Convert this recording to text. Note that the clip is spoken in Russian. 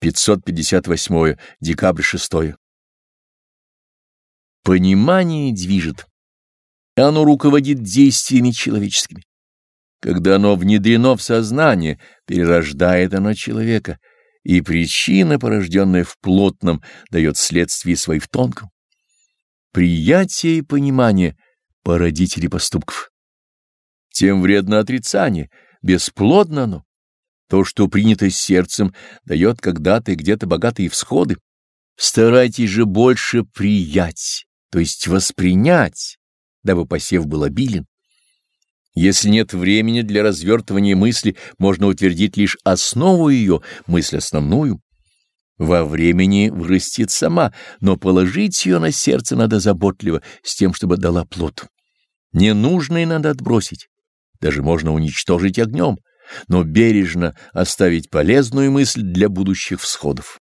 558 декабрь 6 Понимание движет. Оно руководит действиями человеческими. Когда оно внедрено в сознание, перерождает оно человека, и причина, порожденная в плотном, дает следствие свои в тонком. Приятие и понимание — породители поступков. Тем вредно отрицание, бесплодно оно. То, что принято сердцем, дает когда-то и где-то богатые всходы. Старайтесь же больше приять, то есть воспринять, дабы посев был обилен. Если нет времени для развертывания мысли, можно утвердить лишь основу ее, мысль основную. Во времени вырастет сама, но положить ее на сердце надо заботливо, с тем, чтобы дала плод. Ненужное надо отбросить, даже можно уничтожить огнем, но бережно оставить полезную мысль для будущих всходов.